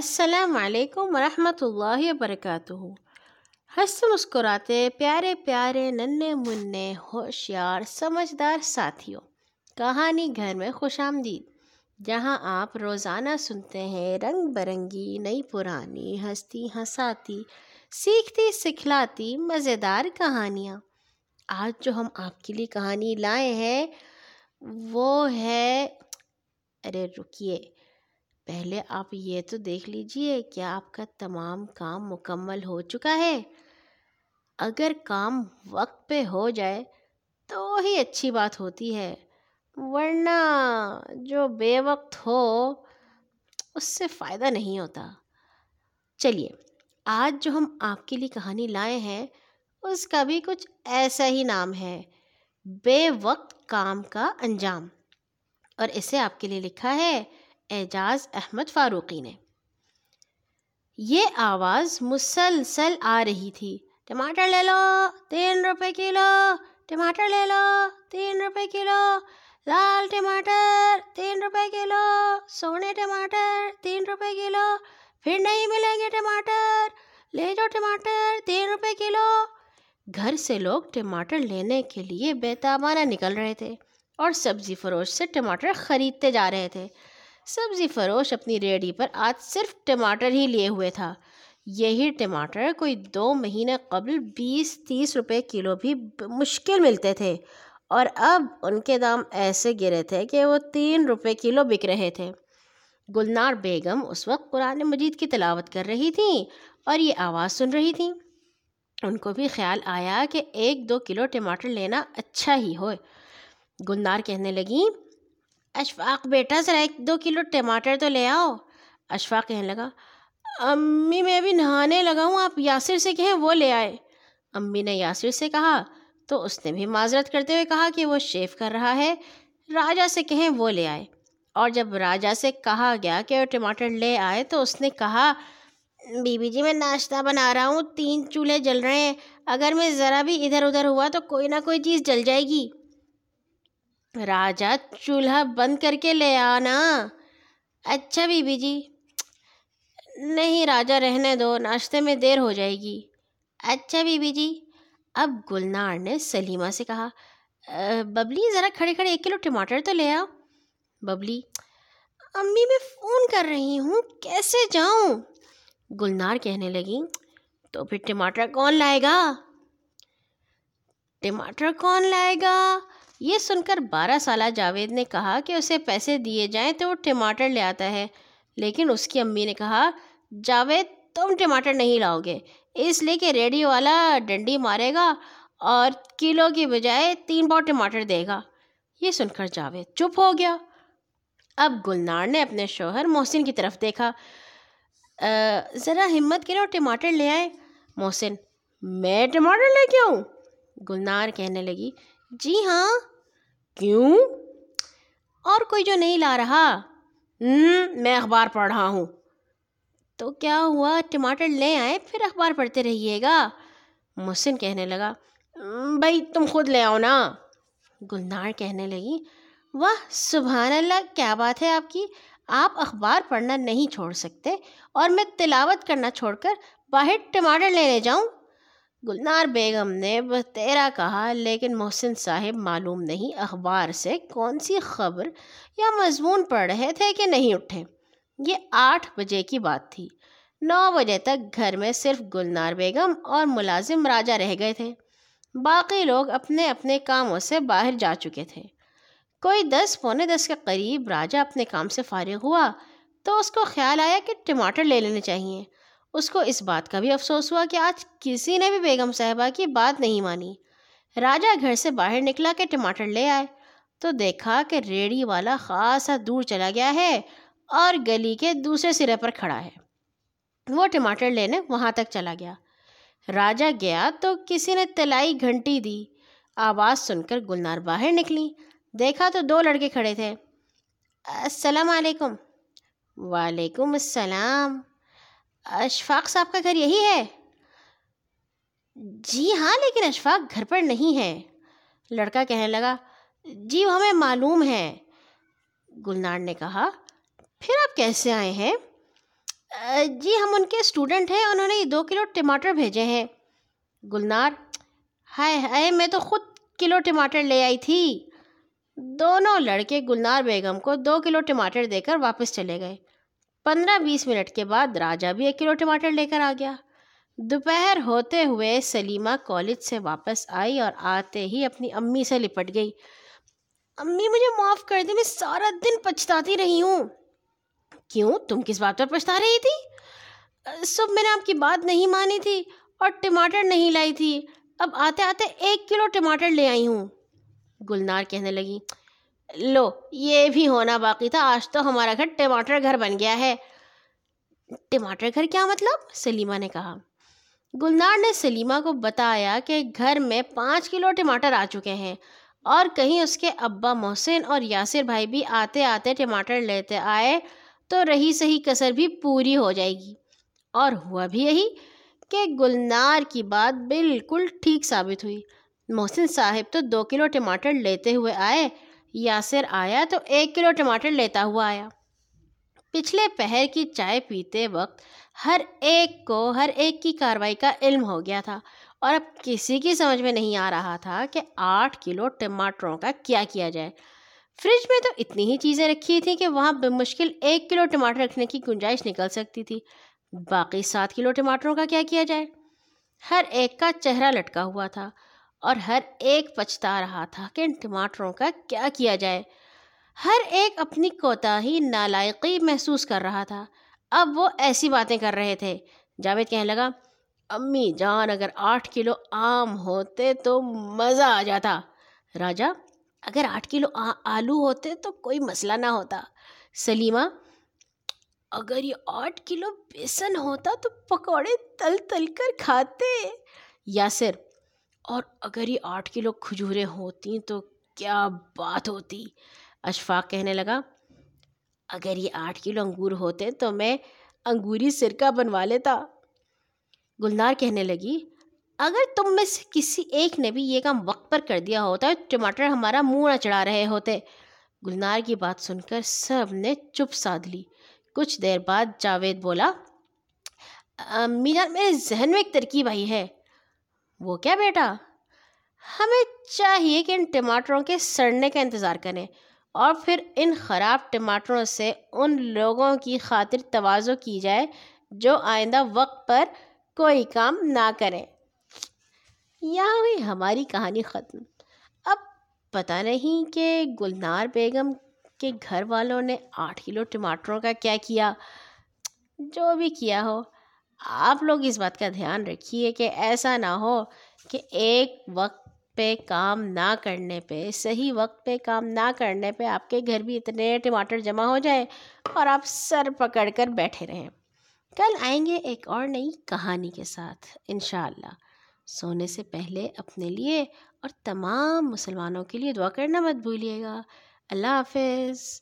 السلام علیکم ورحمۃ اللہ وبرکاتہ۔ ہنس مسکراتے پیارے پیارے ننے منے ہوشیار سمجھدار ساتھیوں، کہانی گھر میں خوش آمدید، جہاں آپ روزانہ سنتے ہیں رنگ برنگی نئی پرانی ہستی ہنساتی، سیکھتی سکھلاتی مزیدار کہانیاں۔ آج جو ہم آپ کے لیے کہانی لائے ہیں، وہ ہے، ارے رکیے پہلے آپ یہ تو دیکھ لیجیے کیا آپ کا تمام کام مکمل ہو چکا ہے۔ اگر کام وقت پہ ہو جائے تو ہی اچھی بات ہوتی ہے، ورنہ جو بے وقت ہو، اس سے فائدہ نہیں ہوتا۔ چلیے، آج جو ہم آپ کے لیے کہانی لائے ہیں، اس کا بھی کچھ ایسا ہی نام ہے، بے وقت کام کا انجام۔ اور اسے آپ کے لیے لکھا ہے اعجاز احمد فاروقی نے۔ یہ آواز مسلسل آ رہی تھی۔ ٹماٹر لے لو، تین روپے کلو۔ ٹماٹر لے لو، تین روپے کلو۔ لال ٹماٹر، تین روپے کلو۔ سونے ٹماٹر، تین روپے کلو۔ پھر نہیں ملیں گے ٹماٹر۔ لے جاؤ ٹماٹر، تین روپے کلو۔ گھر سے لوگ ٹماٹر لینے کے لیے بیتابانہ نکل رہے تھے اور سبزی فروش سے ٹماٹر خریدتے جا رہے تھے۔ سبزی فروش اپنی ریڈی پر آج صرف ٹماٹر ہی لیے ہوئے تھا۔ یہی ٹماٹر کوئی دو مہینے قبل بیس تیس روپے کلو بھی مشکل ملتے تھے اور اب ان کے دام ایسے گرے تھے کہ وہ تین روپے کلو بک رہے تھے۔ گلنار بیگم اس وقت قرآن مجید کی تلاوت کر رہی تھیں اور یہ آواز سن رہی تھیں۔ ان کو بھی خیال آیا کہ ایک دو کلو ٹماٹر لینا اچھا ہی ہو گلنار کہنے لگیں اشفاق بیٹا ذرا ایک دو کلو ٹماٹر تو لے آؤ۔ اشفاق کہنے لگا، امی میں ابھی نہانے لگا ہوں، آپ یاسر سے کہیں وہ لے آئے۔ امی نے یاسر سے کہا، تو اس نے بھی معذرت کرتے ہوئے کہا کہ وہ شیف کر رہا ہے راجا سے کہیں وہ لے آئے۔ اور جب راجا سے کہا گیا کہ وہ ٹماٹر لے آئے، تو اس نے کہا بی بی جی میں ناشتہ بنا رہا ہوں، تین چولہے جل رہے ہیں، اگر میں ذرا بھی ادھر ادھر ہوا تو کوئی نہ کوئی چیز جل جائے گی۔ راجا چولہا بند کر کے لے آنا۔ اچھا بی بی جی۔ نہیں راجا، رہنے دو، ناشتے میں دیر ہو جائے گی۔ اچھا بی بی جی۔ اب گلنار نے سلیمہ سے کہا ببلی، ذرا کھڑے کھڑے، ایک کلو ٹماٹر تو لے آؤ۔ ببلی، امی، میں فون کر رہی ہوں، کیسے جاؤں؟ گلنار کہنے لگی، تو پھر ٹماٹر کون لائے گا؟ ٹماٹر کون لائے گا؟ یہ سن کر بارہ سالہ جاوید نے کہا کہ اسے پیسے دیے جائیں تو وہ ٹماٹر لے آتا ہے۔ لیکن اس کی امی نے کہا، جاوید، تم ٹماٹر نہیں لاؤ گے۔ اس لیے کہ ریڈیو والا ڈنڈی مارے گا اور کلو کی بجائے تین پاؤ ٹماٹر دے گا۔ یہ سن کر جاوید چپ ہو گیا۔ اب گلنار نے اپنے شوہر محسن کی طرف دیکھا۔ ذرا ہمت کرے اور ٹماٹر لے آئے محسن، میں ٹماٹر لے کے آؤں؟ گلنار کہنے لگی جی ہاں۔ کیوں؟ اور کوئی جو نہیں لا رہا۔ میں اخبار پڑھ رہا ہوں۔ تو کیا ہوا؟ ٹماٹر لے آئے، پھر اخبار پڑھتے رہیے گا۔ محسن کہنے لگا بھائی، تم خود لے آؤ نا۔ گلنار کہنے لگی، واہ، سبحان اللہ، کیا بات ہے آپ کی؟ آپ اخبار پڑھنا نہیں چھوڑ سکتے، اور میں تلاوت کرنا چھوڑ کر باہر ٹماٹر لینے جاؤں۔ گلنار بیگم نے بتیرا کہا، لیکن محسن صاحب معلوم نہیں اخبار سے کون سی خبر یا مضمون پڑھ رہے تھے کہ نہیں اٹھے۔ یہ آٹھ بجے کی بات تھی۔ نو بجے تک گھر میں صرف گلنار بیگم اور ملازم راجہ رہ گئے تھے۔ باقی لوگ اپنے اپنے کاموں سے باہر جا چکے تھے۔ کوئی دس، پونے دس کے قریب راجہ اپنے کام سے فارغ ہوا تو اس کو خیال آیا کہ ٹماٹر لے لینے چاہیے۔ اس کو اس بات کا بھی افسوس ہوا کہ آج کسی نے بھی بیگم صاحبہ کی بات نہیں مانی۔ راجہ گھر سے باہر نکلا کہ ٹماٹر لے آئے۔ تو دیکھا کہ ریڑھی والا خاصا دور چلا گیا ہے اور گلی کے دوسرے سرے پر کھڑا ہے۔ وہ ٹماٹر لینے وہاں تک چلا گیا۔ راجہ گیا تو کسی نے تلائی گھنٹی دی۔ آواز سن کر گلنار باہر نکلی۔ دیکھا تو دو لڑکے کھڑے تھے۔ السلام علیکم۔ وعلیکم السلام۔ اشفاق صاحب کا گھر یہی ہے؟ جی ہاں لیکن اشفاق گھر پر نہیں ہے لڑکا کہنے لگا جی وہ ہمیں معلوم ہے گلنار نے کہا، پھر آپ کیسے آئے ہیں؟ جی ہم ان کے اسٹوڈنٹ ہیں، انہوں نے دو کلو ٹماٹر بھیجے ہیں۔ گلنار، ہائے ہائے، میں تو خود کلو ٹماٹر لے آئی تھی۔ دونوں لڑکے گلنار بیگم کو دو کلو ٹماٹر دے کر واپس چلے گئے۔ پندرہ بیس منٹ کے بعد راجا بھی ایک کلو ٹماٹر لے کر آ گیا۔ دوپہر ہوتے ہوئے سلیمہ کالج سے واپس آئی اور آتے ہی اپنی امی سے لپٹ گئی۔ امی مجھے معاف کر دی میں سارا دن پچھتاتی رہی ہوں۔ کیوں؟ تم کس بات پر پچھتا رہی تھی؟ سب میں نے آپ کی بات نہیں مانی تھی اور ٹماٹر نہیں لائی تھی۔ اب آتے آتے ایک کلو ٹماٹر لے آئی ہوں۔ گلنار کہنے لگی لو، یہ بھی ہونا باقی تھا۔ آج تو ہمارا گھر ٹماٹر گھر بن گیا ہے۔ ٹماٹر گھر کیا مطلب؟ سلیمہ نے کہا۔ گلنار نے سلیمہ کو بتایا کہ گھر میں پانچ کلو ٹماٹر آ چکے ہیں۔ اور کہیں اس کے ابا محسن اور یاسر بھائی بھی آتے آتے ٹماٹر لیتے آئے تو رہی صحیح کسر بھی پوری ہو جائے گی۔ اور ہوا بھی یہی کہ گلنار کی بات بالکل ٹھیک ثابت ہوئی۔ محسن صاحب تو دو کلو ٹماٹر لیتے ہوئے آئے۔ یاسر آیا تو ایک کلو ٹماٹر لیتا ہوا آیا۔ پچھلے پہر کی چائے پیتے وقت ہر ایک کو ہر ایک کی کاروائی کا علم ہو گیا تھا اور اب کسی کی سمجھ میں نہیں آ رہا تھا کہ آٹھ کلو ٹماٹروں کا کیا کیا جائے۔ فریج میں تو اتنی ہی چیزیں رکھی تھیں کہ وہاں بمشکل ایک کلو ٹماٹر رکھنے کی گنجائش نکل سکتی تھی۔ باقی سات کلو ٹماٹروں کا کیا کیا جائے؟ ہر ایک کا چہرہ لٹکا ہوا تھا۔ اور ہر ایک پچھتا رہا تھا کہ ان ٹماٹروں کا کیا کیا جائے۔ ہر ایک اپنی کوتاہی نالائقی محسوس کر رہا تھا۔ اب وہ ایسی باتیں کر رہے تھے۔ جاوید کہنے لگا، امی جان، اگر آٹھ کلو آم ہوتے تو مزہ آ جاتا۔ راجا، اگر آٹھ کلو آلو ہوتے تو کوئی مسئلہ نہ ہوتا۔ سلیمہ، اگر یہ آٹھ کلو بیسن ہوتا تو پکوڑے تل تل کر کھاتے۔ یاسر اور اگر یہ آٹھ کلو کھجوریں ہوتی تو کیا بات ہوتی؟ اشفاق کہنے لگا، اگر یہ آٹھ کلو انگور ہوتے تو میں انگوری سرکہ بنوا لیتا۔ گلنار کہنے لگی، اگر تم میں سے کسی ایک نے بھی یہ کام وقت پر کر دیا ہوتا، ٹماٹر ہمارا منہ نہ چڑھا رہے ہوتے۔ گلنار کی بات سن کر سب نے چپ سادھ لی۔ کچھ دیر بعد جاوید بولا میرا، میرے ذہن میں ایک ترکیب آئی ہے۔ وہ کیا بیٹا؟ ہمیں چاہیے کہ ان ٹماٹروں کے سڑنے کا انتظار کریں اور پھر ان خراب ٹماٹروں سے ان لوگوں کی خاطر توازو کی جائے جو آئندہ وقت پر کوئی کام نہ کریں۔ یہاں ہوئی ہماری کہانی ختم۔ اب پتہ نہیں کہ گلنار بیگم کے گھر والوں نے آٹھ کلو ٹماٹروں کا کیا کیا؟ جو بھی کیا ہو۔ آپ لوگ اس بات کا دھیان رکھیے کہ ایسا نہ ہو کہ ایک وقت پہ کام نہ کرنے پہ، صحیح وقت پہ کام نہ کرنے پہ آپ کے گھر بھی اتنے ٹماٹر جمع ہو جائے اور آپ سر پکڑ کر بیٹھے رہیں۔ کل آئیں گے ایک اور نئی کہانی کے ساتھ، انشاءاللہ۔ اللہ سونے سے پہلے اپنے لیے اور تمام مسلمانوں کے لیے دعا کرنا مت بھولیے گا۔ اللہ حافظ۔